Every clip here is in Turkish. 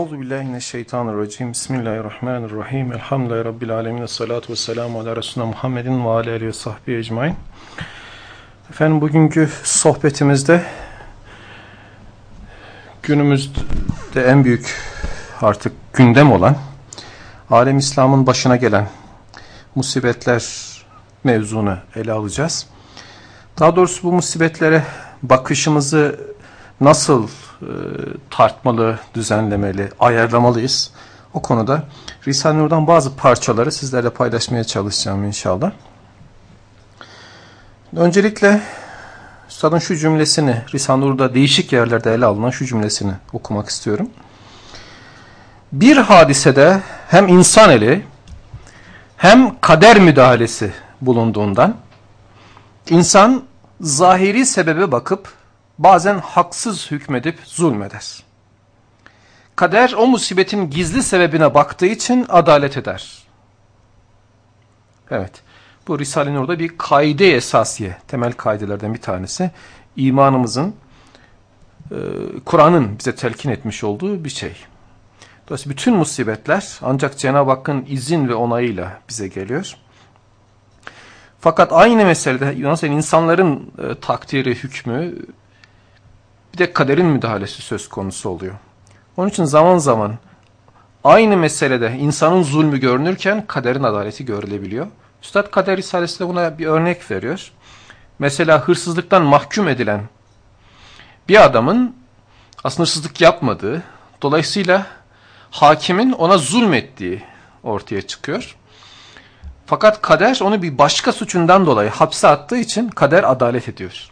Euzu billahi mineşşeytanirracim. Bismillahirrahmanirrahim. Elhamdülillahi rabbil alamin. Salatu vesselamu ala resulina Muhammedin ve ala alihi ve sahbihi ecmaîn. Efendim bugünkü sohbetimizde günümüzde en büyük artık gündem olan alem İslam'ın başına gelen musibetler mevzunu ele alacağız. Daha doğrusu bu musibetlere bakışımızı nasıl e, tartmalı, düzenlemeli, ayarlamalıyız? O konuda Risale-i Nur'dan bazı parçaları sizlerle paylaşmaya çalışacağım inşallah. Öncelikle Üstadın şu cümlesini, Risale-i Nur'da değişik yerlerde ele alınan şu cümlesini okumak istiyorum. Bir hadisede hem insan eli hem kader müdahalesi bulunduğundan insan zahiri sebebe bakıp bazen haksız hükmedip zulmeder. Kader o musibetin gizli sebebine baktığı için adalet eder. Evet, bu Risale-i Nur'da bir kaide esasiye, temel kaidelerden bir tanesi. İmanımızın, e, Kur'an'ın bize telkin etmiş olduğu bir şey. Dolayısıyla bütün musibetler ancak Cenab-ı Hakk'ın izin ve onayıyla bize geliyor. Fakat aynı meselede nasıl insanların e, takdiri, hükmü bir de kaderin müdahalesi söz konusu oluyor. Onun için zaman zaman aynı meselede insanın zulmü görünürken kaderin adaleti görülebiliyor. Üstad Kader Risalesi'nde buna bir örnek veriyor. Mesela hırsızlıktan mahkum edilen bir adamın aslında hırsızlık yapmadığı, dolayısıyla hakimin ona zulmettiği ortaya çıkıyor. Fakat kader onu bir başka suçundan dolayı hapse attığı için kader adalet ediyor.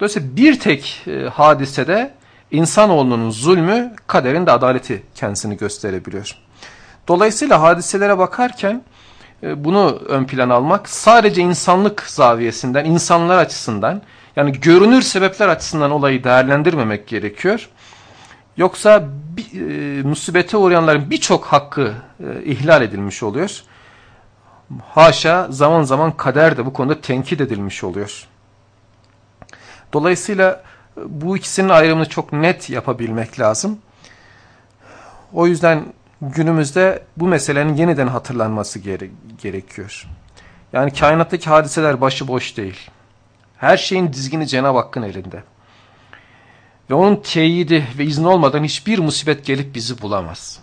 Dolayısıyla bir tek e, hadisede insanoğlunun zulmü kaderin de adaleti kendisini gösterebiliyor. Dolayısıyla hadiselere bakarken e, bunu ön plan almak sadece insanlık zaviyesinden, insanlar açısından yani görünür sebepler açısından olayı değerlendirmemek gerekiyor. Yoksa e, musibete uğrayanların birçok hakkı e, ihlal edilmiş oluyor. Haşa zaman zaman kader de bu konuda tenkit edilmiş oluyor. Dolayısıyla e, bu ikisinin ayrımını çok net yapabilmek lazım. O yüzden günümüzde bu meselenin yeniden hatırlanması gere gerekiyor. Yani kainattaki hadiseler başıboş değil. Her şeyin dizgini Cenab-ı Hakk'ın elinde. Ve onun teyidi ve izni olmadan hiçbir musibet gelip bizi bulamaz.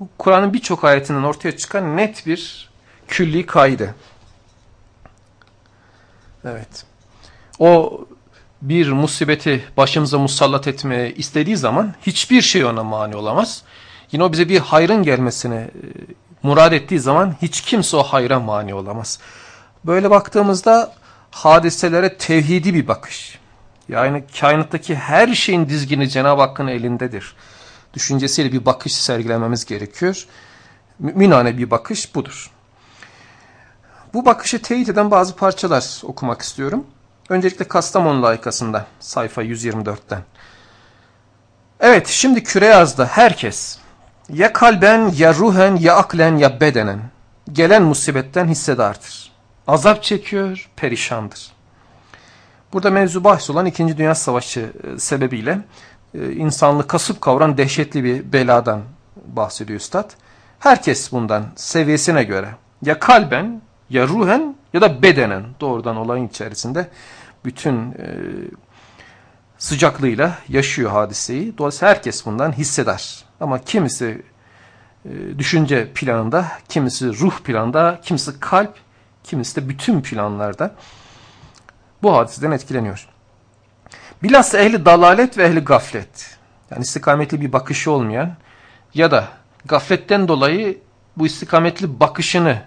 Bu Kur'an'ın birçok ayetinden ortaya çıkan net bir külli kaide. Evet. O bir musibeti başımıza musallat etmeye istediği zaman hiçbir şey ona mani olamaz. Yine o bize bir hayrın gelmesini e, murad ettiği zaman hiç kimse o hayra mani olamaz. Böyle baktığımızda hadiselere tevhidi bir bakış. Yani kainattaki her şeyin dizgini Cenab-ı Hakk'ın elindedir. Düşüncesiyle bir bakış sergilememiz gerekiyor. Müminane bir bakış budur. Bu bakışı teyit eden bazı parçalar okumak istiyorum. Öncelikle Kastamonu layıkasında sayfa 124'ten. Evet şimdi küre yazdı herkes ya kalben ya ruhen ya aklen ya bedenen gelen musibetten hissedardır. Azap çekiyor, perişandır. Burada mevzu bahs olan 2. Dünya Savaşı e, sebebiyle e, insanlığı kasıp kavuran dehşetli bir beladan bahsediyor Üstad. Herkes bundan seviyesine göre ya kalben ya ruhen ya da bedenen doğrudan olayın içerisinde bütün e, sıcaklığıyla yaşıyor hadiseyi. Dolayısıyla herkes bundan hisseder. Ama kimisi e, düşünce planında, kimisi ruh planında, kimisi kalp, kimisi de bütün planlarda bu hadiseden etkileniyor. Bilhassa ehli dalalet ve ehli gaflet. Yani istikametli bir bakışı olmayan ya da gafletten dolayı bu istikametli bakışını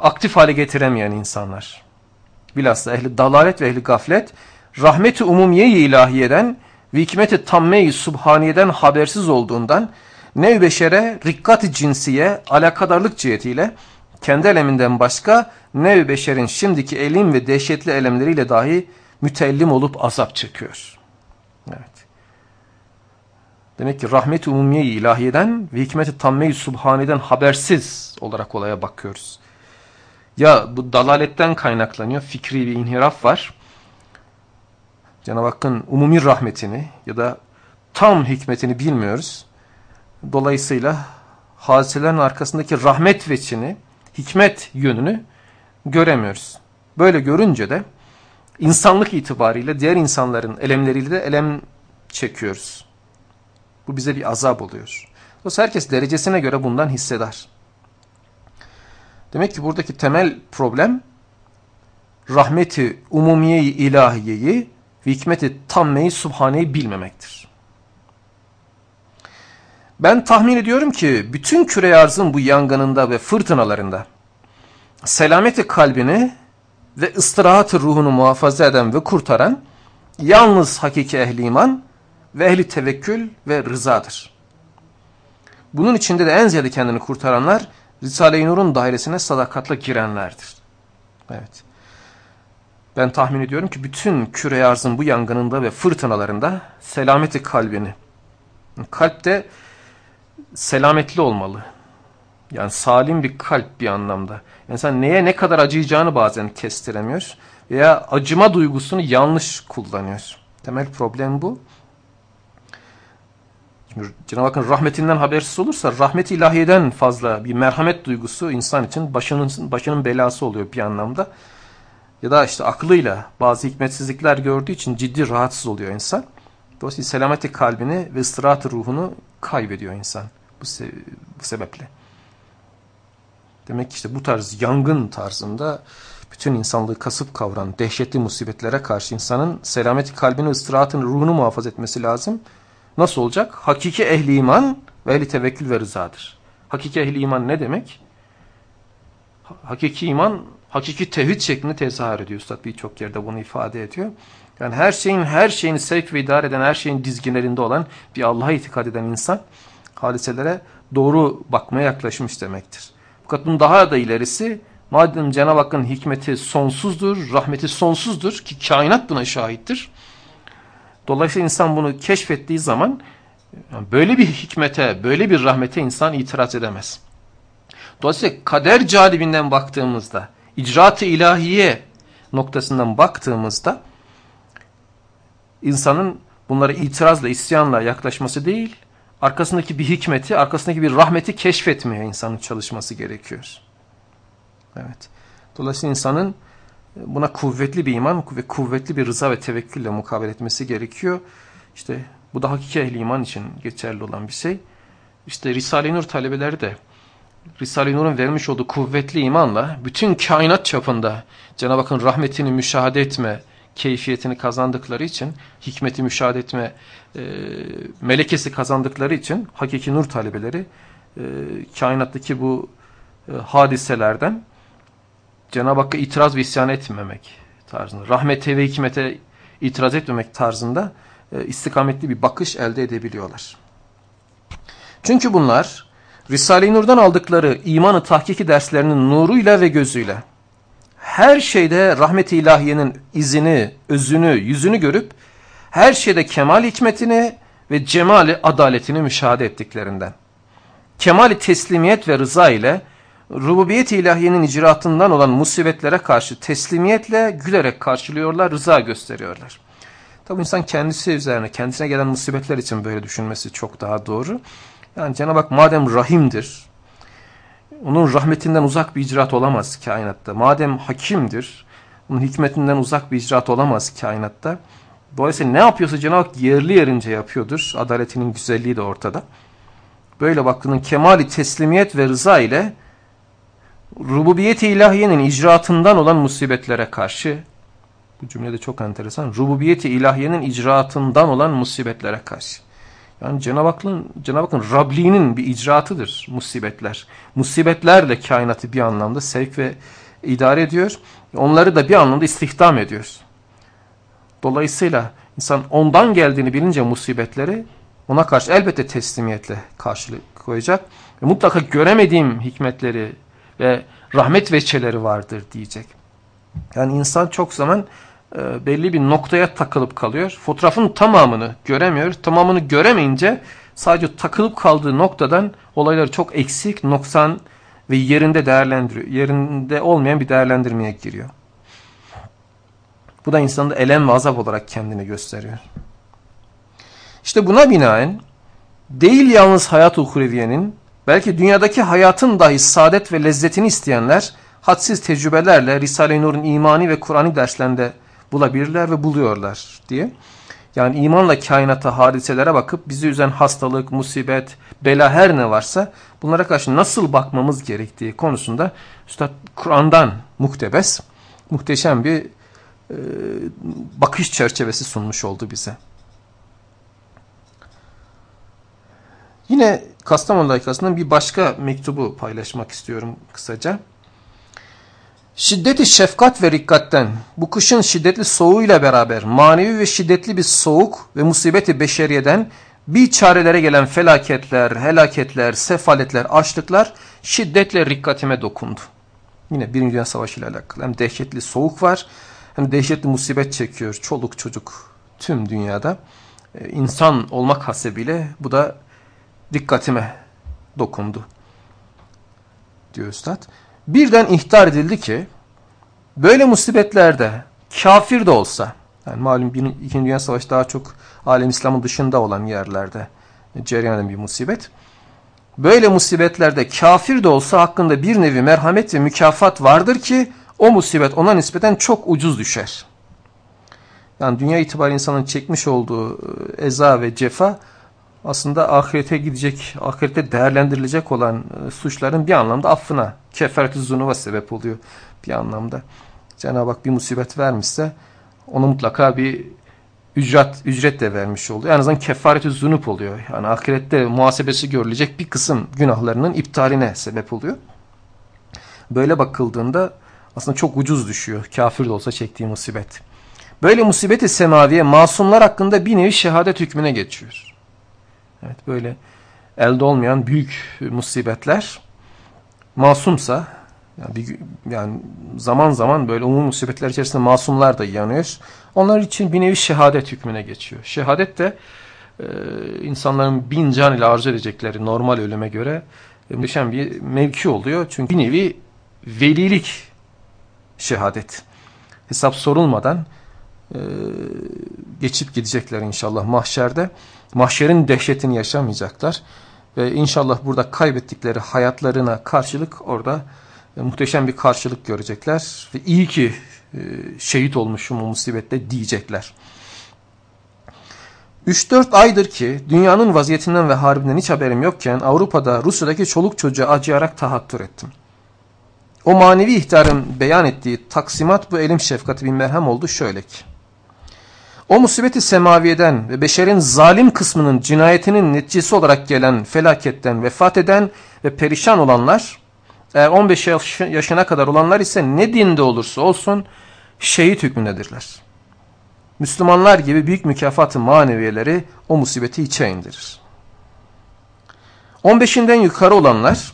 aktif hale getiremeyen insanlar. Bilhassa ehli dalalet ve ehli gaflet rahmeti umumiye-i ilahiyeden ve hikmeti tamme-i subhaniyeden habersiz olduğundan nev beşere rikkat-i cinsiye alakadarlık cihetiyle kendi eleminden başka nev beşerin şimdiki elim ve dehşetli elemleriyle dahi mütellim olup azap çekiyor. Evet. Demek ki rahmet-i umumiye ilahiyeden ve hikmet-i tamme-i subhaneden habersiz olarak olaya bakıyoruz. Ya bu dalaletten kaynaklanıyor, fikri bir inhiraf var. Cenab-ı Hakk'ın umumi rahmetini ya da tam hikmetini bilmiyoruz. Dolayısıyla hadiselerin arkasındaki rahmet veçini, hikmet yönünü göremiyoruz. Böyle görünce de insanlık itibariyle diğer insanların elemleriyle de elem çekiyoruz. Bu bize bir azap oluyor. Dolayısıyla herkes derecesine göre bundan hisseder. Demek ki buradaki temel problem rahmeti umumiyeyi ilahiyeyi ve hikmeti tammeyi subhaneyi bilmemektir. Ben tahmin ediyorum ki bütün küre arzın bu yangınında ve fırtınalarında selameti kalbini ve ıstirahat ruhunu muhafaza eden ve kurtaran yalnız hakiki ehli iman ve ehli tevekkül ve rızadır. Bunun içinde de en ziyade kendini kurtaranlar Risale-i Nur'un dairesine sadakatla girenlerdir. Evet. Ben tahmin ediyorum ki bütün küre arzın bu yangınında ve fırtınalarında selameti kalbini, kalp de selametli olmalı. Yani salim bir kalp bir anlamda. İnsan neye ne kadar acıyacağını bazen kestiremiyor veya acıma duygusunu yanlış kullanıyor. Temel problem bu. Çünkü Cenab-ı Hakk'ın rahmetinden habersiz olursa rahmet ilahiyeden fazla bir merhamet duygusu insan için başının, başının belası oluyor bir anlamda. Ya da işte aklıyla bazı hikmetsizlikler gördüğü için ciddi rahatsız oluyor insan. Dolayısıyla selameti kalbini ve ıstirahat ruhunu kaybediyor insan bu, se bu sebeple. Demek ki işte bu tarz yangın tarzında bütün insanlığı kasıp kavran dehşetli musibetlere karşı insanın selameti kalbini, ıstirahatını, ruhunu muhafaza etmesi lazım. Nasıl olacak? Hakiki ehli iman ve ehli tevekkül ve rızadır. Hakiki ehli iman ne demek? Hakiki iman, hakiki tevhid şeklinde tezahür ediyor. Üstad birçok yerde bunu ifade ediyor. Yani her şeyin her şeyini sevk ve idare eden, her şeyin dizginlerinde olan bir Allah'a itikad eden insan hadiselere doğru bakmaya yaklaşmış demektir. Fakat bunun daha da ilerisi madem Cenab-ı Hakk'ın hikmeti sonsuzdur, rahmeti sonsuzdur ki kainat buna şahittir. Dolayısıyla insan bunu keşfettiği zaman böyle bir hikmete, böyle bir rahmete insan itiraz edemez. Dolayısıyla kader calibinden baktığımızda, icraat-ı ilahiye noktasından baktığımızda insanın bunlara itirazla, isyanla yaklaşması değil, arkasındaki bir hikmeti, arkasındaki bir rahmeti keşfetmeye insanın çalışması gerekiyor. Evet. Dolayısıyla insanın buna kuvvetli bir iman ve kuvvetli bir rıza ve tevekkülle mukabele etmesi gerekiyor. İşte bu da hakiki ehli iman için geçerli olan bir şey. İşte Risale-i Nur talebeleri de Risale-i Nur'un vermiş olduğu kuvvetli imanla bütün kainat çapında Cenab-ı Hakk'ın rahmetini müşahede etme keyfiyetini kazandıkları için, hikmeti müşahede etme e, melekesi kazandıkları için hakiki nur talebeleri e, kainattaki bu e, hadiselerden Cenab-ı Hakk'a itiraz ve isyan etmemek tarzında, rahmete ve hikmete itiraz etmemek tarzında e, istikametli bir bakış elde edebiliyorlar. Çünkü bunlar Risale-i Nur'dan aldıkları imanı tahkiki derslerinin nuruyla ve gözüyle her şeyde rahmet-i ilahiyenin izini, özünü, yüzünü görüp her şeyde kemal hikmetini ve cemali adaletini müşahede ettiklerinden. Kemali teslimiyet ve rıza ile rububiyet-i ilahiyenin icraatından olan musibetlere karşı teslimiyetle gülerek karşılıyorlar, rıza gösteriyorlar. Tabi insan kendisi üzerine, kendisine gelen musibetler için böyle düşünmesi çok daha doğru. Yani Cenab-ı Hak madem rahimdir, onun rahmetinden uzak bir icraat olamaz kainatta. Madem hakimdir, onun hikmetinden uzak bir icraat olamaz kainatta. Dolayısıyla ne yapıyorsa Cenab-ı Hak yerli yerince yapıyordur. Adaletinin güzelliği de ortada. Böyle baktığının kemali teslimiyet ve rıza ile rububiyet-i ilahiyenin icraatından olan musibetlere karşı bu cümle de çok enteresan. Rububiyet-i ilahiyenin icraatından olan musibetlere karşı. Yani Cenab-ı Hakk'ın Cenab Hakk'ın Rabliğinin bir icraatıdır musibetler. Musibetlerle kainatı bir anlamda sevk ve idare ediyor. Onları da bir anlamda istihdam ediyor. Dolayısıyla insan ondan geldiğini bilince musibetleri ona karşı elbette teslimiyetle karşılık koyacak. Ve mutlaka göremediğim hikmetleri ve rahmet veçeleri vardır diyecek. Yani insan çok zaman e, belli bir noktaya takılıp kalıyor. Fotoğrafın tamamını göremiyor. Tamamını göremeyince sadece takılıp kaldığı noktadan olayları çok eksik, noksan ve yerinde değerlendiriyor. Yerinde olmayan bir değerlendirmeye giriyor. Bu da insanda elem ve azap olarak kendini gösteriyor. İşte buna binaen değil yalnız hayat uhreviyenin belki dünyadaki hayatın dahi saadet ve lezzetini isteyenler hadsiz tecrübelerle Risale-i Nur'un imani ve Kur'an'ı derslerinde bulabilirler ve buluyorlar diye. Yani imanla kainata, hadiselere bakıp bizi üzen hastalık, musibet, bela her ne varsa bunlara karşı nasıl bakmamız gerektiği konusunda Üstad Kur'an'dan muhtebes, muhteşem bir e, bakış çerçevesi sunmuş oldu bize. Yine Kastamonu Layıkası'nın bir başka mektubu paylaşmak istiyorum kısaca. Şiddeti şefkat ve rikkatten bu kışın şiddetli soğuğuyla beraber manevi ve şiddetli bir soğuk ve musibeti beşeriyeden bir çarelere gelen felaketler, helaketler, sefaletler, açlıklar şiddetle rikkatime dokundu. Yine Birinci Dünya Savaşı ile alakalı. Hem dehşetli soğuk var hem dehşetli musibet çekiyor çoluk çocuk tüm dünyada. Ee, insan olmak hasebiyle bu da dikkatime dokundu diyor Üstad. Birden ihtar edildi ki böyle musibetlerde kafir de olsa yani malum İkinci Dünya Savaşı daha çok alem İslam'ın dışında olan yerlerde cereyan eden bir musibet. Böyle musibetlerde kafir de olsa hakkında bir nevi merhamet ve mükafat vardır ki o musibet ona nispeten çok ucuz düşer. Yani dünya itibariyle insanın çekmiş olduğu e, eza ve cefa aslında ahirete gidecek, ahirete değerlendirilecek olan e, suçların bir anlamda affına, kefaret-i zunuva sebep oluyor bir anlamda. Cenab-ı Hak bir musibet vermişse onu mutlaka bir ücret, ücret de vermiş oluyor. En azından kefaret-i zunup oluyor. Yani ahirette muhasebesi görülecek bir kısım günahlarının iptaline sebep oluyor. Böyle bakıldığında aslında çok ucuz düşüyor. Kafir de olsa çektiği musibet. Böyle musibeti semaviye masumlar hakkında bir nevi şehadet hükmüne geçiyor. Evet böyle elde olmayan büyük musibetler masumsa yani, bir, yani zaman zaman böyle umum musibetler içerisinde masumlar da yanıyor. Onlar için bir nevi şehadet hükmüne geçiyor. Şehadet de e, insanların bin can ile arzu edecekleri normal ölüme göre e, muhteşem bir mevki oluyor. Çünkü bir nevi velilik şehadet. Hesap sorulmadan e, geçip gidecekler inşallah mahşerde. Mahşerin dehşetini yaşamayacaklar. Ve inşallah burada kaybettikleri hayatlarına karşılık orada e, muhteşem bir karşılık görecekler. Ve iyi ki e, şehit olmuşum o musibette diyecekler. 3-4 aydır ki dünyanın vaziyetinden ve harbinden hiç haberim yokken Avrupa'da Rusya'daki çoluk çocuğa acıyarak tahattür ettim. O manevi ihtarın beyan ettiği taksimat bu elim şefkati bir merhem oldu şöyle ki. O musibeti semaviyeden ve beşerin zalim kısmının cinayetinin neticesi olarak gelen felaketten vefat eden ve perişan olanlar, eğer 15 yaşına kadar olanlar ise ne dinde olursa olsun şehit hükmündedirler. Müslümanlar gibi büyük mükafatı maneviyeleri o musibeti içe indirir. 15'inden yukarı olanlar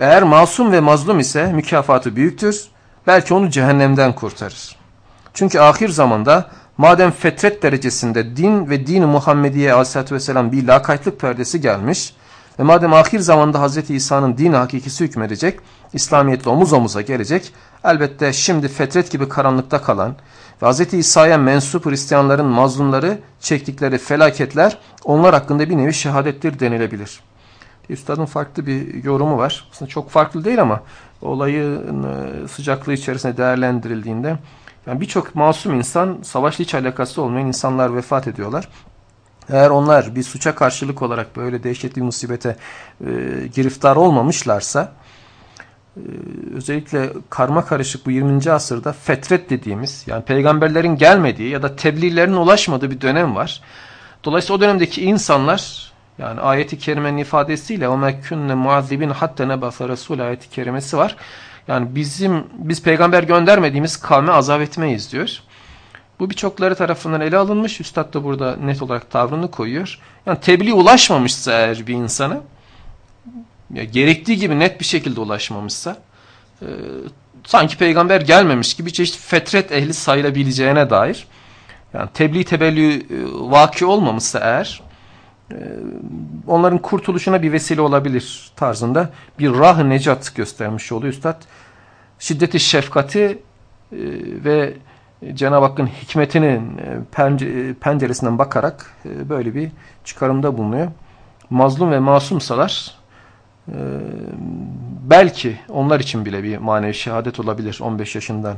eğer masum ve mazlum ise mükafatı büyüktür. Belki onu cehennemden kurtarır. Çünkü ahir zamanda madem fetret derecesinde din ve din-i Muhammediye aleyhissalatü vesselam bir lakaytlık perdesi gelmiş ve madem ahir zamanda Hz. İsa'nın din hakikisi hükmedecek, İslamiyetle omuz omuza gelecek, elbette şimdi fetret gibi karanlıkta kalan ve Hz. İsa'ya mensup Hristiyanların mazlumları çektikleri felaketler onlar hakkında bir nevi şehadettir denilebilir. Üstadın farklı bir yorumu var. Aslında çok farklı değil ama olayın e, sıcaklığı içerisinde değerlendirildiğinde yani birçok masum insan savaşla hiç alakası olmayan insanlar vefat ediyorlar. Eğer onlar bir suça karşılık olarak böyle dehşetli musibete e, giriftar olmamışlarsa e, özellikle karma karışık bu 20. asırda fetret dediğimiz yani peygamberlerin gelmediği ya da tebliğlerin ulaşmadığı bir dönem var. Dolayısıyla o dönemdeki insanlar yani ayeti kerimenin ifadesiyle o mekkünne muazzibin hatta nebasa resul ayeti kerimesi var. Yani bizim biz peygamber göndermediğimiz kavme azap etmeyiz diyor. Bu birçokları tarafından ele alınmış. Üstad da burada net olarak tavrını koyuyor. Yani tebliğ ulaşmamışsa eğer bir insana ya gerektiği gibi net bir şekilde ulaşmamışsa e, sanki peygamber gelmemiş gibi çeşit fetret ehli sayılabileceğine dair yani tebliğ tebellü e, vaki olmamışsa eğer onların kurtuluşuna bir vesile olabilir tarzında bir rah necat göstermiş oluyor üstad. Şiddeti şefkati e, ve Cenab-ı Hakk'ın hikmetinin penceresinden bakarak böyle bir çıkarımda bulunuyor. Mazlum ve masumsalar belki onlar için bile bir manevi şehadet olabilir 15 yaşından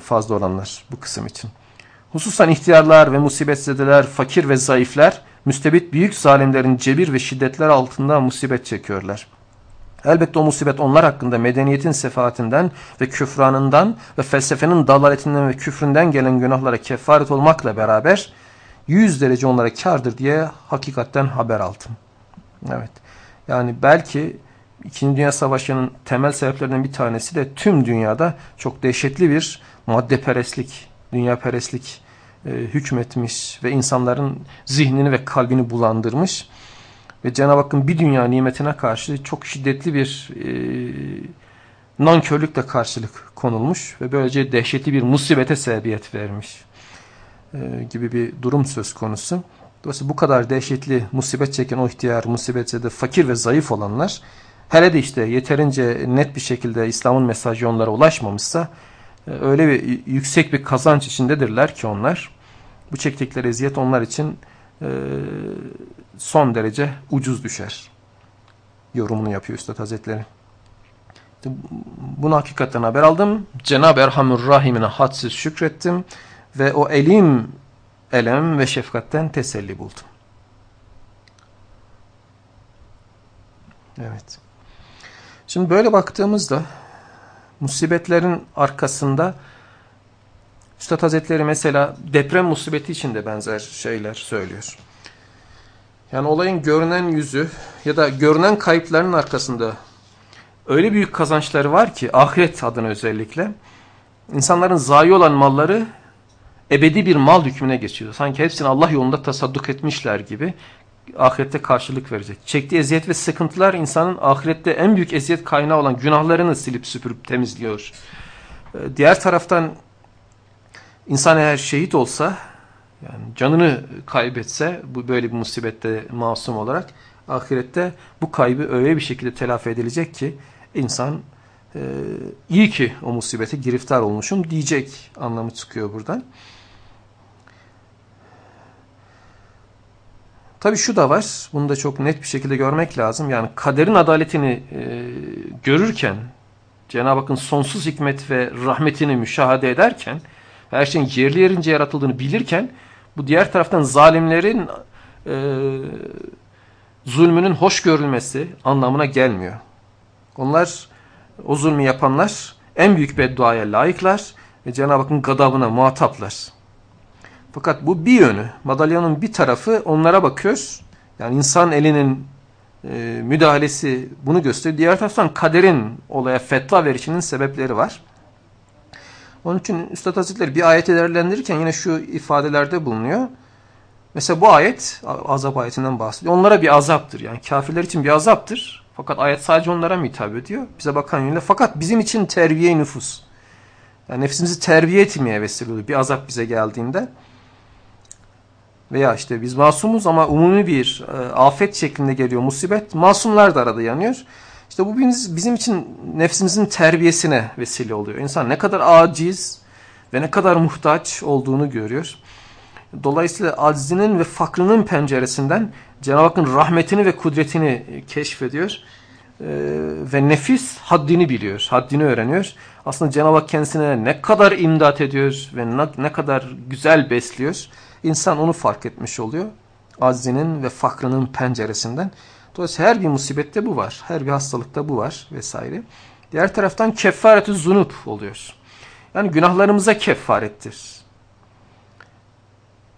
fazla olanlar bu kısım için. Hususan ihtiyarlar ve musibetzedeler, fakir ve zayıflar, müstebit büyük zalimlerin cebir ve şiddetler altında musibet çekiyorlar. Elbette o musibet onlar hakkında medeniyetin sefaatinden ve küfranından ve felsefenin dalaletinden ve küfründen gelen günahlara kefaret olmakla beraber yüz derece onlara kardır diye hakikatten haber aldım. Evet. Yani belki İkinci Dünya Savaşı'nın temel sebeplerinden bir tanesi de tüm dünyada çok dehşetli bir maddeperestlik, dünyaperestlik e, hükmetmiş ve insanların zihnini ve kalbini bulandırmış. Ve Cenab-ı Hakk'ın bir dünya nimetine karşı çok şiddetli bir e, nankörlükle karşılık konulmuş ve böylece dehşetli bir musibete sebebiyet vermiş e, gibi bir durum söz konusu. Dolayısıyla bu kadar dehşetli musibet çeken o ihtiyar, musibetse de fakir ve zayıf olanlar hele de işte yeterince net bir şekilde İslam'ın mesajı onlara ulaşmamışsa öyle bir yüksek bir kazanç içindedirler ki onlar bu çektikleri eziyet onlar için e, son derece ucuz düşer. Yorumunu yapıyor Üstad Hazretleri. Bunu hakikaten haber aldım. Cenab-ı Erhamur Rahim'ine hadsiz şükrettim ve o elim, elem ve şefkatten teselli buldum. Evet. Şimdi böyle baktığımızda musibetlerin arkasında Üstad Hazretleri mesela deprem musibeti için de benzer şeyler söylüyor. Yani olayın görünen yüzü ya da görünen kayıpların arkasında öyle büyük kazançları var ki ahiret adına özellikle insanların zayi olan malları ebedi bir mal hükmüne geçiyor. Sanki hepsini Allah yolunda tasadduk etmişler gibi ahirette karşılık verecek. Çektiği eziyet ve sıkıntılar insanın ahirette en büyük eziyet kaynağı olan günahlarını silip süpürüp temizliyor. Ee, diğer taraftan insan eğer şehit olsa yani canını kaybetse bu böyle bir musibette masum olarak ahirette bu kaybı öyle bir şekilde telafi edilecek ki insan e, iyi ki o musibete giriftar olmuşum diyecek anlamı çıkıyor buradan. Tabi şu da var, bunu da çok net bir şekilde görmek lazım. Yani kaderin adaletini e, görürken, Cenab-ı Hakk'ın sonsuz hikmet ve rahmetini müşahede ederken, her şeyin yerli yerince yaratıldığını bilirken, bu diğer taraftan zalimlerin e, zulmünün hoş görülmesi anlamına gelmiyor. Onlar, o zulmü yapanlar en büyük bedduaya layıklar ve Cenab-ı Hakk'ın gadabına muhataplar. Fakat bu bir yönü. Madalyonun bir tarafı onlara bakıyoruz. Yani insan elinin e, müdahalesi bunu gösteriyor. Diğer taraftan kaderin olaya fetva verişinin sebepleri var. Onun için Üstad Hazretleri bir ayeti değerlendirirken yine şu ifadelerde bulunuyor. Mesela bu ayet azap ayetinden bahsediyor. Onlara bir azaptır. Yani kafirler için bir azaptır. Fakat ayet sadece onlara mı hitap ediyor? Bize bakan yönüyle. Fakat bizim için terbiye nüfus. Yani nefsimizi terbiye etmeye vesile oluyor. Bir azap bize geldiğinde veya işte biz masumuz ama umumi bir e, afet şeklinde geliyor musibet. Masumlar da arada yanıyor. İşte bu bizim için nefsimizin terbiyesine vesile oluyor. İnsan ne kadar aciz ve ne kadar muhtaç olduğunu görüyor. Dolayısıyla aczinin ve fakrının penceresinden Cenab-ı Hakk'ın rahmetini ve kudretini keşfediyor. Ee, ve nefis haddini biliyor, haddini öğreniyor. Aslında Cenab-ı Hak kendisine ne kadar imdat ediyor ve ne, ne kadar güzel besliyor. İnsan onu fark etmiş oluyor. Aczinin ve fakrının penceresinden. Dolayısıyla her bir musibette bu var. Her bir hastalıkta bu var vesaire. Diğer taraftan kefareti zunup oluyor. Yani günahlarımıza kefarettir.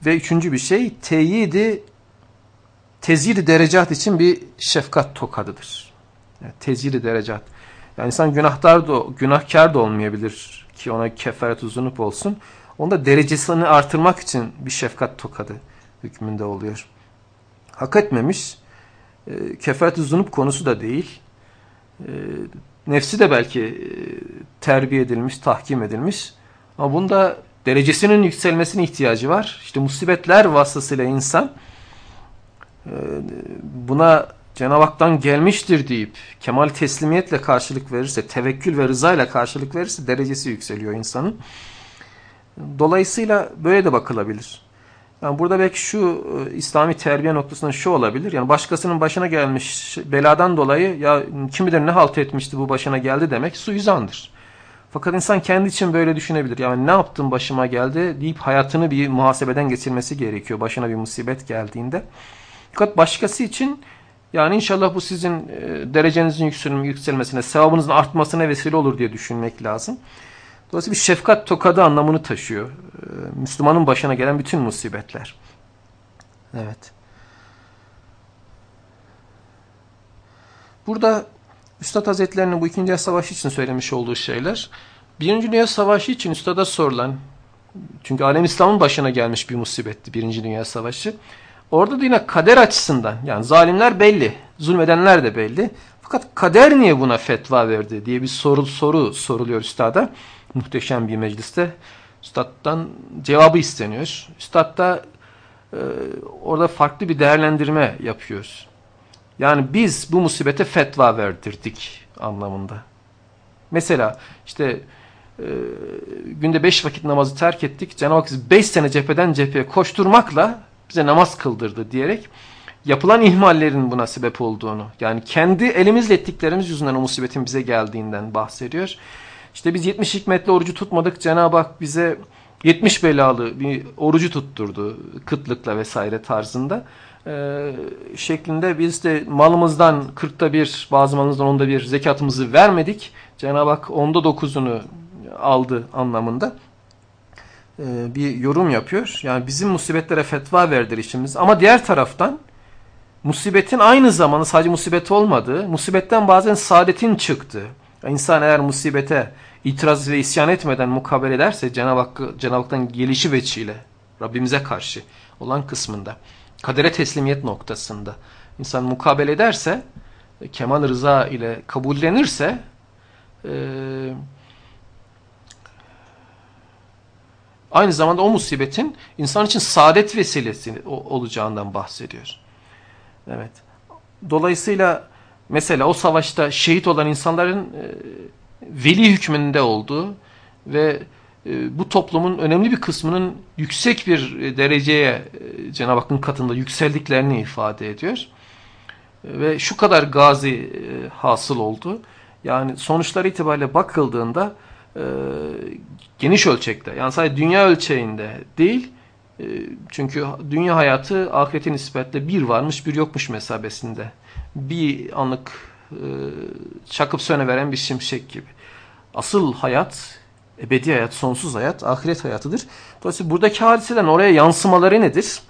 Ve üçüncü bir şey teyidi tezir derecat için bir şefkat tokadıdır. Yani tezir derecat. Yani insan günahtar da, günahkar da olmayabilir ki ona kefaret zunup olsun. Onda derecesini artırmak için bir şefkat tokadı hükmünde oluyor. Hak etmemiş. E, kefaret zunup konusu da değil. E, Nefsi de belki e, terbiye edilmiş, tahkim edilmiş. Ama bunda derecesinin yükselmesine ihtiyacı var. İşte musibetler vasıtasıyla insan e, buna Cenab-ı Hak'tan gelmiştir deyip kemal teslimiyetle karşılık verirse, tevekkül ve rızayla karşılık verirse derecesi yükseliyor insanın. Dolayısıyla böyle de bakılabilir. Yani burada belki şu e, İslami terbiye noktasında şu olabilir. Yani başkasının başına gelmiş beladan dolayı ya kim bilir ne halt etmişti bu başına geldi demek suizandır. Fakat insan kendi için böyle düşünebilir. Yani ne yaptım başıma geldi deyip hayatını bir muhasebeden geçirmesi gerekiyor başına bir musibet geldiğinde. Fakat başkası için yani inşallah bu sizin e, derecenizin yükselmesine, sevabınızın artmasına vesile olur diye düşünmek lazım. Dolayısıyla bir şefkat tokadı anlamını taşıyor. Ee, Müslümanın başına gelen bütün musibetler. Evet. Burada Üstad Hazretlerinin bu ikinci Dünya Savaşı için söylemiş olduğu şeyler, Birinci Dünya Savaşı için Üstad'a sorulan, çünkü alem İslam'ın başına gelmiş bir musibetti Birinci Dünya Savaşı. Orada da yine kader açısından, yani zalimler belli, zulmedenler de belli. Fakat kader niye buna fetva verdi diye bir soru, soru soruluyor Üstad'a muhteşem bir mecliste Üstad'dan cevabı isteniyor. Üstad da e, orada farklı bir değerlendirme yapıyoruz. Yani biz bu musibete fetva verdirdik anlamında. Mesela işte e, günde beş vakit namazı terk ettik. Cenab-ı Hak beş sene cepheden cepheye koşturmakla bize namaz kıldırdı diyerek yapılan ihmallerin buna sebep olduğunu yani kendi elimizle ettiklerimiz yüzünden o musibetin bize geldiğinden bahsediyor. İşte biz 70 hikmetli orucu tutmadık. Cenab-ı Hak bize 70 belalı bir orucu tutturdu. Kıtlıkla vesaire tarzında. Ee, şeklinde biz de malımızdan 40'ta bir bazı malımızdan onda bir zekatımızı vermedik. Cenab-ı Hak onda dokuzunu aldı anlamında ee, bir yorum yapıyor. Yani bizim musibetlere fetva verdirişimiz ama diğer taraftan musibetin aynı zamanda sadece musibet olmadığı, musibetten bazen saadetin çıktığı, İnsan eğer musibete itiraz ve isyan etmeden mukabele ederse Cenab-ı Hak, Cenab gelişi veçiyle Rabbimize karşı olan kısmında kadere teslimiyet noktasında insan mukabele ederse kemal rıza ile kabullenirse e, aynı zamanda o musibetin insan için saadet vesilesi olacağından bahsediyor. Evet. Dolayısıyla mesela o savaşta şehit olan insanların e, veli hükmünde olduğu ve e, bu toplumun önemli bir kısmının yüksek bir e, dereceye e, Cenab-ı Hakk'ın katında yükseldiklerini ifade ediyor. E, ve şu kadar gazi e, hasıl oldu. Yani sonuçlar itibariyle bakıldığında e, geniş ölçekte yani sadece dünya ölçeğinde değil e, çünkü dünya hayatı ahiretin nispetle bir varmış bir yokmuş mesabesinde bir anlık e, çakıp veren bir şimşek gibi. Asıl hayat, ebedi hayat, sonsuz hayat, ahiret hayatıdır. Dolayısıyla buradaki hadiseden oraya yansımaları nedir?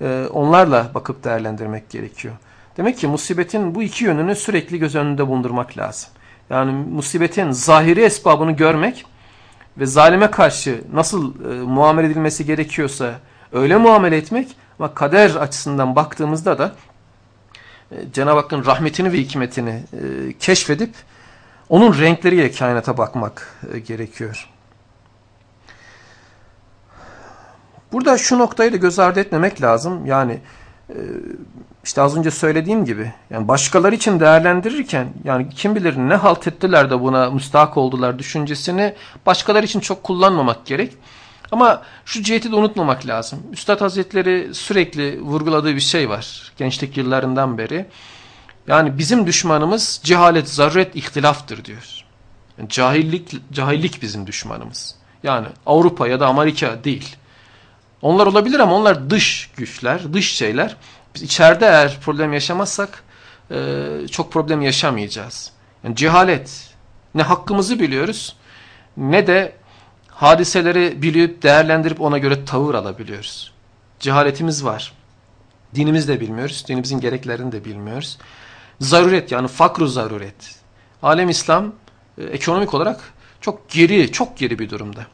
E, onlarla bakıp değerlendirmek gerekiyor. Demek ki musibetin bu iki yönünü sürekli göz önünde bulundurmak lazım. Yani musibetin zahiri esbabını görmek ve zalime karşı nasıl e, muamele edilmesi gerekiyorsa öyle muamele etmek ama kader açısından baktığımızda da Cenab-ı Hakk'ın rahmetini ve hikmetini e, keşfedip onun renkleriyle kainata bakmak e, gerekiyor. Burada şu noktayı da göz ardı etmemek lazım. Yani işte az önce söylediğim gibi yani başkaları için değerlendirirken yani kim bilir ne halt ettiler de buna müstahak oldular düşüncesini başkaları için çok kullanmamak gerek. Ama şu ciheti de unutmamak lazım. Üstad Hazretleri sürekli vurguladığı bir şey var gençlik yıllarından beri. Yani bizim düşmanımız cehalet, zaruret, ihtilaftır diyor. Yani cahillik, cahillik bizim düşmanımız. Yani Avrupa ya da Amerika değil. Onlar olabilir ama onlar dış güçler, dış şeyler. Biz içeride eğer problem yaşamazsak e, çok problem yaşamayacağız. Yani cehalet, ne hakkımızı biliyoruz ne de hadiseleri bilip değerlendirip ona göre tavır alabiliyoruz. Cehaletimiz var. Dinimizi de bilmiyoruz. Dinimizin gereklerini de bilmiyoruz. Zaruret yani fakru zaruret. Alem İslam e, ekonomik olarak çok geri, çok geri bir durumda.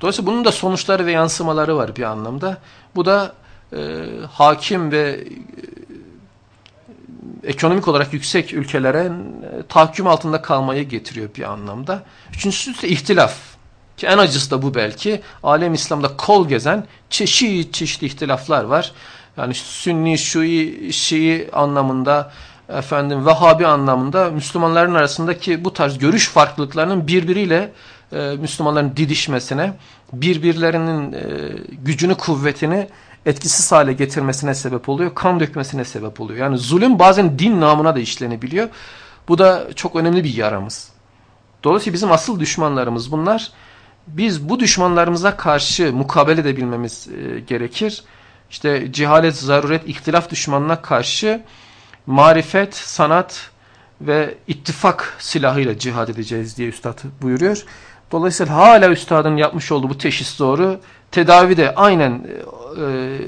Dolayısıyla bunun da sonuçları ve yansımaları var bir anlamda. Bu da e, hakim ve ekonomik olarak yüksek ülkelere e, tahakküm altında kalmayı getiriyor bir anlamda. Üçüncüsü ise ihtilaf. Ki en acısı da bu belki. Alem İslam'da kol gezen çeşit çeşit ihtilaflar var. Yani Sünni, Şii, Şii anlamında, efendim Vehhabi anlamında Müslümanların arasındaki bu tarz görüş farklılıklarının birbiriyle e, Müslümanların didişmesine, birbirlerinin e, gücünü, kuvvetini etkisiz hale getirmesine sebep oluyor. Kan dökmesine sebep oluyor. Yani zulüm bazen din namına da işlenebiliyor. Bu da çok önemli bir yaramız. Dolayısıyla bizim asıl düşmanlarımız bunlar. Biz bu düşmanlarımıza karşı mukabele edebilmemiz e, gerekir. İşte cehalet, zaruret, ihtilaf düşmanına karşı marifet, sanat ve ittifak silahıyla cihad edeceğiz diye üstad buyuruyor. Dolayısıyla hala üstadın yapmış olduğu bu teşhis doğru. Tedavi de aynen e,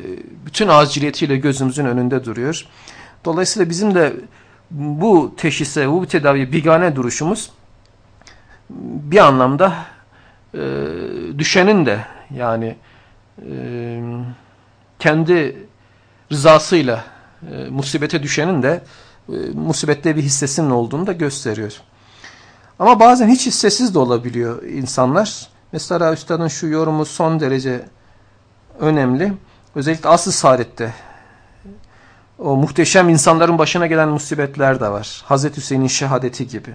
bütün aciliyetiyle gözümüzün önünde duruyor. Dolayısıyla bizim de bu teşhise, bu tedaviye bigane duruşumuz bir anlamda e, düşenin de yani e, kendi rızasıyla e, musibete düşenin de e, musibette bir hissesinin olduğunu da gösteriyor. Ama bazen hiç hissesiz de olabiliyor insanlar. Mesela Üstad'ın şu yorumu son derece önemli. Özellikle asıl saadette o muhteşem insanların başına gelen musibetler de var. Hazreti Hüseyin'in şehadeti gibi.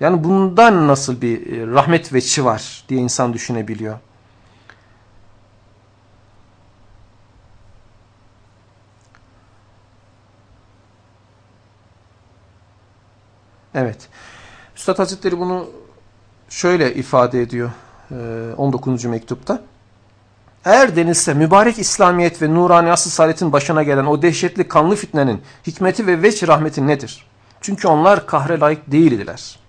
Yani bundan nasıl bir e, rahmet veçi var diye insan düşünebiliyor. Evet. Üstad Hazretleri bunu şöyle ifade ediyor 19. E, mektupta. Eğer denilse mübarek İslamiyet ve nurani asıl saadetin başına gelen o dehşetli kanlı fitnenin hikmeti ve veç rahmeti nedir? Çünkü onlar kahre layık değildiler.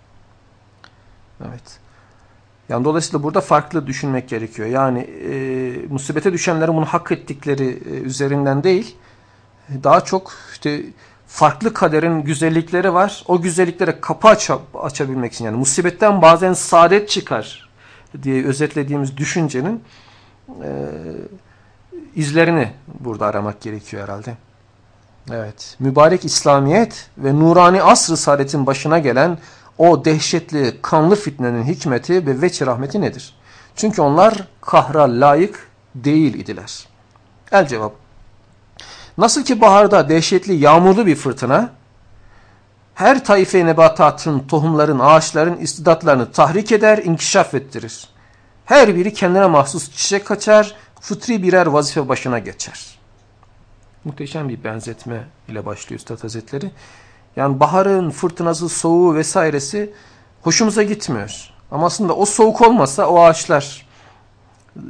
Evet. Yani dolayısıyla burada farklı düşünmek gerekiyor. Yani e, musibete düşenlerin bunu hak ettikleri e, üzerinden değil, daha çok işte farklı kaderin güzellikleri var. O güzelliklere kapı aç açabilmek için yani musibetten bazen saadet çıkar diye özetlediğimiz düşüncenin e, izlerini burada aramak gerekiyor herhalde. Evet, mübarek İslamiyet ve nurani asr-ı saadetin başına gelen o dehşetli kanlı fitnenin hikmeti ve veç rahmeti nedir? Çünkü onlar kahra layık değil idiler. El cevap. Nasıl ki baharda dehşetli yağmurlu bir fırtına, her taife nebatatın, tohumların, ağaçların istidatlarını tahrik eder, inkişaf ettirir. Her biri kendine mahsus çiçek kaçar, fıtri birer vazife başına geçer. Muhteşem bir benzetme ile başlıyor Üstad Hazretleri. Yani baharın fırtınası, soğuğu vesairesi hoşumuza gitmiyor. Ama aslında o soğuk olmasa o ağaçlar e,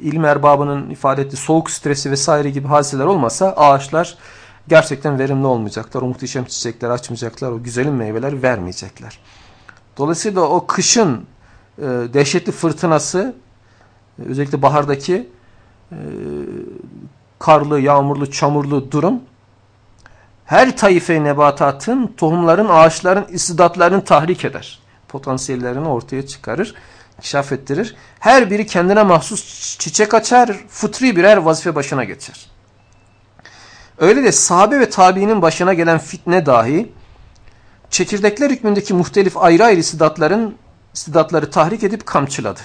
ilim erbabının ifade ettiği soğuk stresi vesaire gibi hadiseler olmasa ağaçlar gerçekten verimli olmayacaklar. O muhteşem çiçekler açmayacaklar. O güzelim meyveler vermeyecekler. Dolayısıyla o kışın e, dehşetli fırtınası özellikle bahardaki e, karlı, yağmurlu, çamurlu durum her taife nebatatın, tohumların, ağaçların istidatlarını tahrik eder. Potansiyellerini ortaya çıkarır, inkişaf ettirir. Her biri kendine mahsus çiçek açar, fıtri birer vazife başına geçer. Öyle de sahabe ve tabiinin başına gelen fitne dahi, çekirdekler hükmündeki muhtelif ayrı ayrı istidatların istidatları tahrik edip kamçıladı.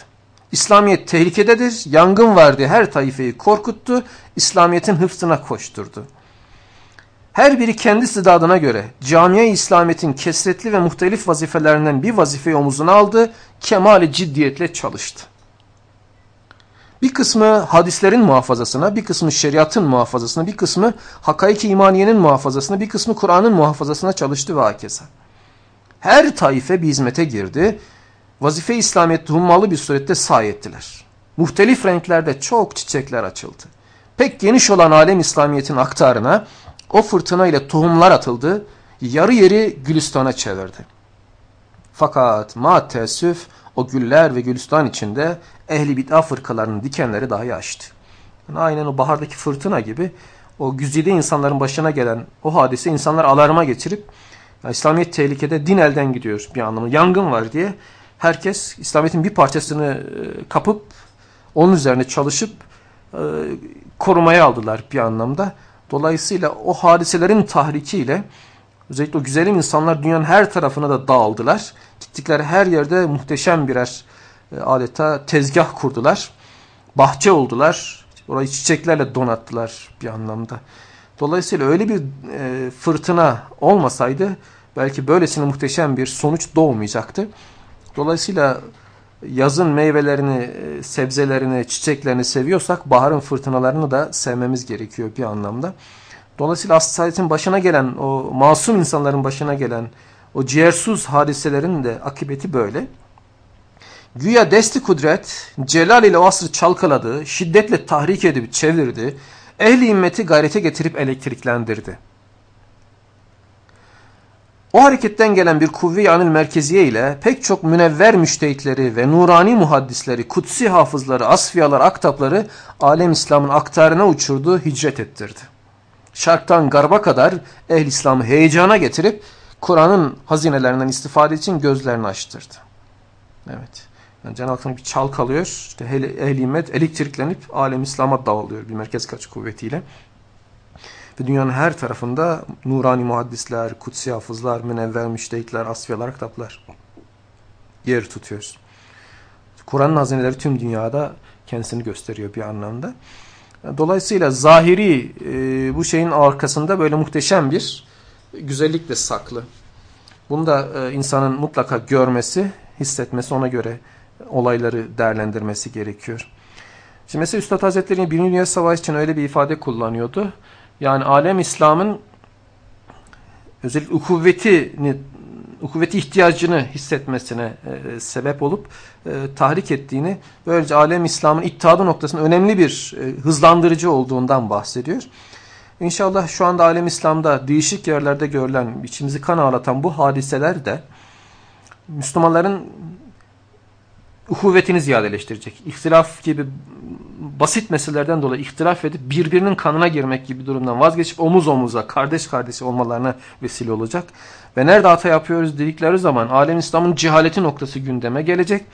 İslamiyet tehlikededir, yangın vardı her taifeyi korkuttu, İslamiyet'in hıfzına koşturdu. Her biri kendi istidadına göre camiye İslamiyet'in kesretli ve muhtelif vazifelerinden bir vazifeyi omuzuna aldı, kemali ciddiyetle çalıştı. Bir kısmı hadislerin muhafazasına, bir kısmı şeriatın muhafazasına, bir kısmı hakaiki imaniyenin muhafazasına, bir kısmı Kur'an'ın muhafazasına çalıştı ve hakeza. Her taife bir hizmete girdi, vazife-i İslamiyet'te hummalı bir surette sahi ettiler. Muhtelif renklerde çok çiçekler açıldı. Pek geniş olan alem İslamiyet'in aktarına o fırtına ile tohumlar atıldı, yarı yeri gülistana çevirdi. Fakat ma teessüf o güller ve gülistan içinde ehli bid'a fırkalarının dikenleri dahi açtı. Yani aynen o bahardaki fırtına gibi o güzide insanların başına gelen o hadise insanlar alarma geçirip ya İslamiyet tehlikede din elden gidiyor bir anlamda yangın var diye herkes İslamiyet'in bir parçasını e, kapıp onun üzerine çalışıp e, korumaya aldılar bir anlamda. Dolayısıyla o hadiselerin tahrikiyle özellikle o güzelim insanlar dünyanın her tarafına da dağıldılar. Gittikleri her yerde muhteşem birer e, adeta tezgah kurdular. Bahçe oldular. Orayı çiçeklerle donattılar bir anlamda. Dolayısıyla öyle bir e, fırtına olmasaydı belki böylesine muhteşem bir sonuç doğmayacaktı. Dolayısıyla yazın meyvelerini, e, sebzelerini, çiçeklerini seviyorsak baharın fırtınalarını da sevmemiz gerekiyor bir anlamda. Dolayısıyla asr başına gelen, o masum insanların başına gelen o ciğersuz hadiselerin de akıbeti böyle. Güya desti kudret, celal ile o asrı çalkaladı, şiddetle tahrik edip çevirdi, ehli immeti gayrete getirip elektriklendirdi. O hareketten gelen bir kuvve-i anil merkeziye ile pek çok münevver müştehitleri ve nurani muhaddisleri, kutsi hafızları, asfiyalar, aktapları alem İslam'ın aktarına uçurdu, hicret ettirdi. Şarktan garba kadar ehl İslam'ı heyecana getirip Kur'an'ın hazinelerinden istifade için gözlerini açtırdı. Evet. Yani Cenab-ı Hak bir çalkalıyor. İşte ehl-i elektriklenip alem İslam'a dağılıyor bir merkez kaç kuvvetiyle. Ve dünyanın her tarafında nurani muhaddisler, kutsi hafızlar, münevver müştehitler, asfiyalar, kitaplar yer tutuyoruz. Kur'an'ın hazineleri tüm dünyada kendisini gösteriyor bir anlamda. Dolayısıyla zahiri e, bu şeyin arkasında böyle muhteşem bir güzellik de saklı. Bunu da e, insanın mutlaka görmesi, hissetmesi, ona göre olayları değerlendirmesi gerekiyor. Şimdi mesela Üstad Hazretleri Birinci Dünya Savaşı için öyle bir ifade kullanıyordu. Yani alem İslam'ın özellikle ukuvvetini, ukuvveti ihtiyacını hissetmesine e, sebep olup e, tahrik ettiğini, böylece alem İslam'ın ittihadı noktasında önemli bir e, hızlandırıcı olduğundan bahsediyor. İnşallah şu anda alem İslam'da değişik yerlerde görülen, içimizi kan ağlatan bu hadiseler de Müslümanların uhuvvetini ziyadeleştirecek. İhtilaf gibi basit meselelerden dolayı ihtilaf edip birbirinin kanına girmek gibi durumdan vazgeçip omuz omuza, kardeş kardeşi olmalarına vesile olacak. Ve nerede hata yapıyoruz dedikleri zaman alem İslam'ın cehaleti noktası gündeme gelecek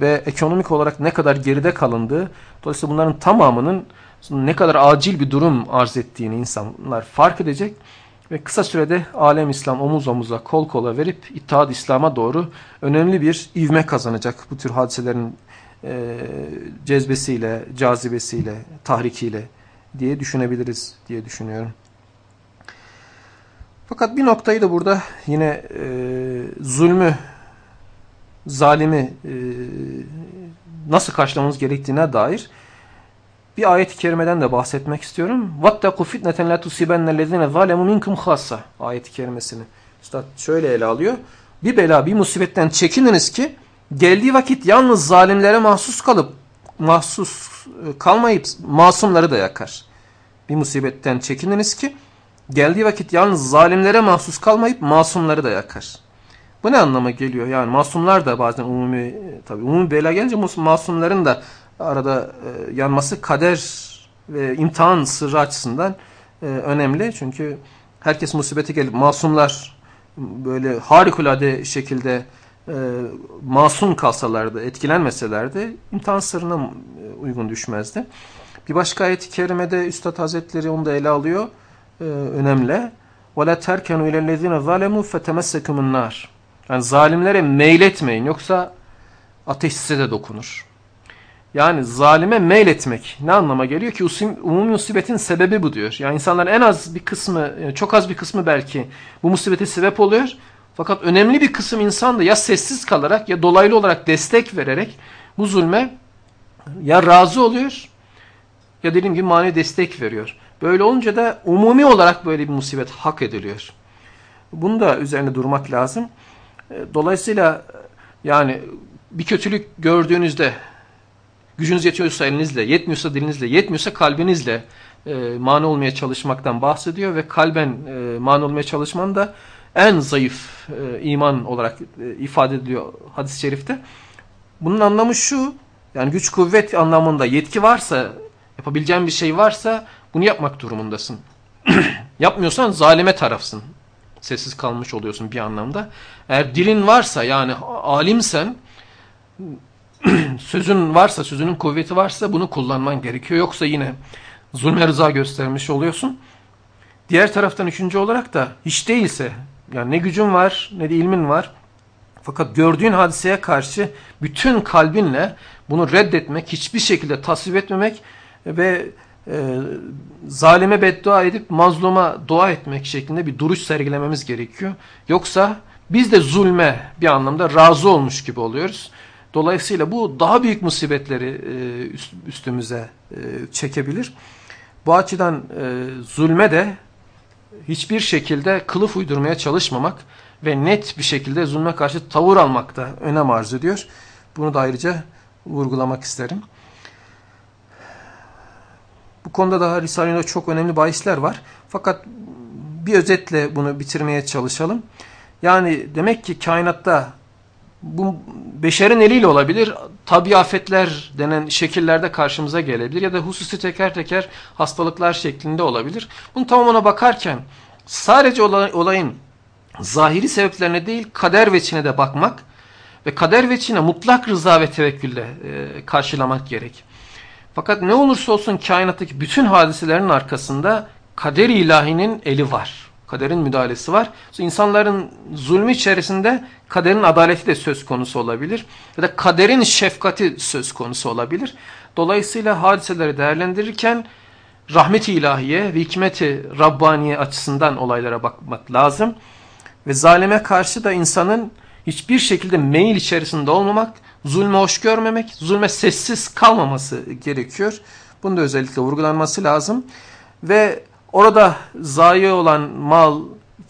ve ekonomik olarak ne kadar geride kalındığı, dolayısıyla bunların tamamının ne kadar acil bir durum arz ettiğini insanlar fark edecek ve kısa sürede alem İslam omuz omuza, kol kola verip İttihat İslam'a doğru önemli bir ivme kazanacak bu tür hadiselerin e, cezbesiyle, cazibesiyle, tahrikiyle diye düşünebiliriz diye düşünüyorum. Fakat bir noktayı da burada yine e, zulmü, zalimi e, nasıl karşılamamız gerektiğine dair bir ayet-i kerimeden de bahsetmek istiyorum. وَاتَّقُوا فِتْنَةً لَا تُصِبَنَّ الَّذِينَ ظَالَمُوا مِنْكُمْ خَاصَّ ayet-i kerimesini. Üstad şöyle ele alıyor. Bir bela, bir musibetten çekininiz ki geldiği vakit yalnız zalimlere mahsus kalıp mahsus e, kalmayıp masumları da yakar. Bir musibetten çekininiz ki geldiği vakit yalnız zalimlere mahsus kalmayıp masumları da yakar. Bu ne anlama geliyor? Yani masumlar da bazen umumi tabi umumi bela gelince masumların da arada e, yanması kader ve imtihan sırrı açısından e, önemli. Çünkü herkes musibete gelip masumlar böyle harikulade şekilde e, masum kalsalardı, etkilenmeselerdi imtihan sırrına e, uygun düşmezdi. Bir başka ayet-i kerimede Üstad Hazretleri onu da ele alıyor. E, önemli. وَلَا تَرْكَنُوا اِلَى الَّذ۪ينَ ظَالَمُوا فَتَمَسَّكُمُ النَّارِ Yani zalimlere meyletmeyin yoksa ateş size de dokunur. Yani zalime meyletmek ne anlama geliyor ki umumi musibetin sebebi bu diyor. Yani insanların en az bir kısmı, çok az bir kısmı belki bu musibete sebep oluyor. Fakat önemli bir kısım insan da ya sessiz kalarak ya dolaylı olarak destek vererek bu zulme ya razı oluyor ya dediğim gibi mani destek veriyor. Böyle olunca da umumi olarak böyle bir musibet hak ediliyor. Bunu da üzerine durmak lazım. Dolayısıyla yani bir kötülük gördüğünüzde gücünüz yetiyorsa elinizle, yetmiyorsa dilinizle, yetmiyorsa kalbinizle e, mani olmaya çalışmaktan bahsediyor ve kalben e, mani olmaya çalışmanın da en zayıf e, iman olarak e, ifade ediliyor hadis-i şerifte. Bunun anlamı şu, yani güç kuvvet anlamında yetki varsa, yapabileceğin bir şey varsa bunu yapmak durumundasın. Yapmıyorsan zalime tarafsın. Sessiz kalmış oluyorsun bir anlamda. Eğer dilin varsa yani alimsen sözün varsa, sözünün kuvveti varsa bunu kullanman gerekiyor. Yoksa yine zulme rıza göstermiş oluyorsun Diğer taraftan üçüncü olarak da hiç değilse yani ne gücün var ne de ilmin var. Fakat gördüğün hadiseye karşı bütün kalbinle bunu reddetmek, hiçbir şekilde tasvip etmemek ve e, zalime beddua edip mazluma dua etmek şeklinde bir duruş sergilememiz gerekiyor. Yoksa biz de zulme bir anlamda razı olmuş gibi oluyoruz. Dolayısıyla bu daha büyük musibetleri e, üstümüze e, çekebilir. Bu açıdan e, zulme de hiçbir şekilde kılıf uydurmaya çalışmamak ve net bir şekilde zulme karşı tavır almak da önem arz ediyor. Bunu da ayrıca vurgulamak isterim. Bu konuda daha Risale'de çok önemli bahisler var. Fakat bir özetle bunu bitirmeye çalışalım. Yani demek ki kainatta bu beşerin eliyle olabilir. Tabi afetler denen şekillerde karşımıza gelebilir. Ya da hususi teker teker hastalıklar şeklinde olabilir. Bunu tamamına bakarken sadece olayın zahiri sebeplerine değil kader veçine de bakmak ve kader veçine mutlak rıza ve tevekkülle e, karşılamak gerek. Fakat ne olursa olsun kainattaki bütün hadiselerin arkasında kader ilahinin eli var. Kaderin müdahalesi var. İnsanların zulmü içerisinde kaderin adaleti de söz konusu olabilir. Ya da kaderin şefkati söz konusu olabilir. Dolayısıyla hadiseleri değerlendirirken rahmeti ilahiye ve hikmeti Rabbaniye açısından olaylara bakmak lazım. Ve zalime karşı da insanın hiçbir şekilde meyil içerisinde olmamak, zulme hoş görmemek, zulme sessiz kalmaması gerekiyor. Bunu da özellikle vurgulanması lazım. Ve orada zayi olan mal,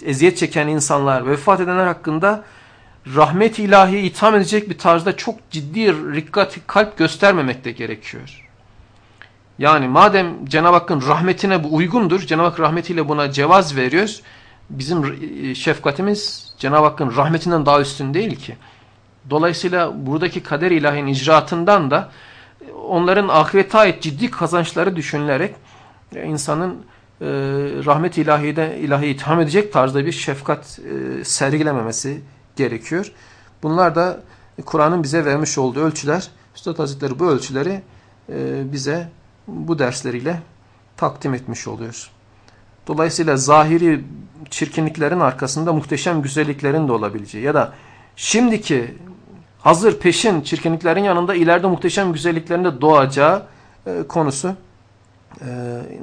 eziyet çeken insanlar, vefat edenler hakkında rahmet ilahi itham edecek bir tarzda çok ciddi rikkat kalp göstermemek de gerekiyor. Yani madem Cenab-ı Hakk'ın rahmetine bu uygundur, Cenab-ı Hak rahmetiyle buna cevaz veriyoruz. Bizim e, şefkatimiz Cenab-ı Hakk'ın rahmetinden daha üstün değil ki. Dolayısıyla buradaki kader ilahinin icraatından da onların ahirete ait ciddi kazançları düşünülerek e, insanın e, rahmet ilahide ilahi itham edecek tarzda bir şefkat e, sergilememesi gerekiyor. Bunlar da Kur'an'ın bize vermiş olduğu ölçüler. Üstad Hazretleri bu ölçüleri e, bize bu dersleriyle takdim etmiş oluyor. Dolayısıyla zahiri çirkinliklerin arkasında muhteşem güzelliklerin de olabileceği ya da şimdiki hazır peşin çirkinliklerin yanında ileride muhteşem güzelliklerin de doğacağı e, konusu e,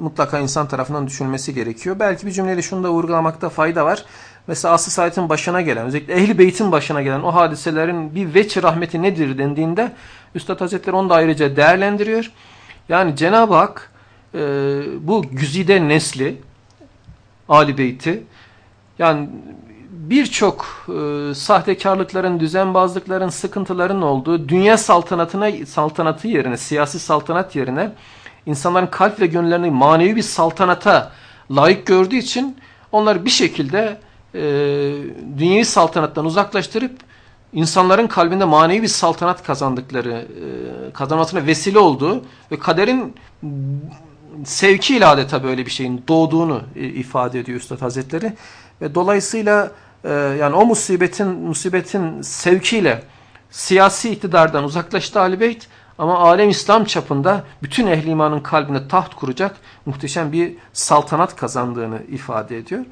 mutlaka insan tarafından düşünülmesi gerekiyor. Belki bir cümleyle şunu da vurgulamakta fayda var. Mesela asıl saatin başına gelen, özellikle ehli beytin başına gelen o hadiselerin bir veçi rahmeti nedir dendiğinde Üstad Hazretleri onu da ayrıca değerlendiriyor. Yani Cenab-ı Hak e, bu güzide nesli, Ali Beyti, yani birçok e, sahtekarlıkların, düzenbazlıkların, sıkıntıların olduğu dünya saltanatına saltanatı yerine, siyasi saltanat yerine insanların kalp ve gönüllerini manevi bir saltanata layık gördüğü için onları bir şekilde e, dünyevi saltanattan uzaklaştırıp insanların kalbinde manevi bir saltanat kazandıkları, e, kazanmasına vesile olduğu ve kaderin sevkiyle adeta böyle bir şeyin doğduğunu e, ifade ediyor Üstad Hazretleri. Ve dolayısıyla e, yani o musibetin musibetin sevkiyle siyasi iktidardan uzaklaştı Ali Beyt ama alem İslam çapında bütün ehli imanın kalbine taht kuracak muhteşem bir saltanat kazandığını ifade ediyor.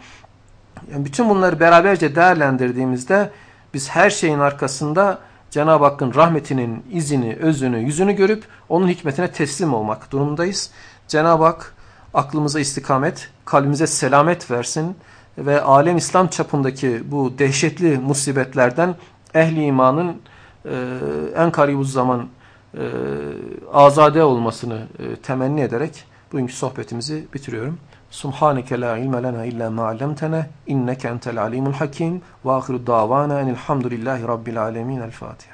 Yani bütün bunları beraberce değerlendirdiğimizde biz her şeyin arkasında Cenab-ı Hakk'ın rahmetinin izini, özünü, yüzünü görüp onun hikmetine teslim olmak durumundayız. Cenab-ı Hak aklımıza istikamet, kalbimize selamet versin ve alem İslam çapındaki bu dehşetli musibetlerden ehli imanın e, en karibuz zaman e, azade olmasını e, temenni ederek bugünkü sohbetimizi bitiriyorum. Subhaneke la ilme lena illa ma allamtana inneke entel alimul hakim ve ahiru davana enilhamdülillahi rabbil alemin. El Fatiha.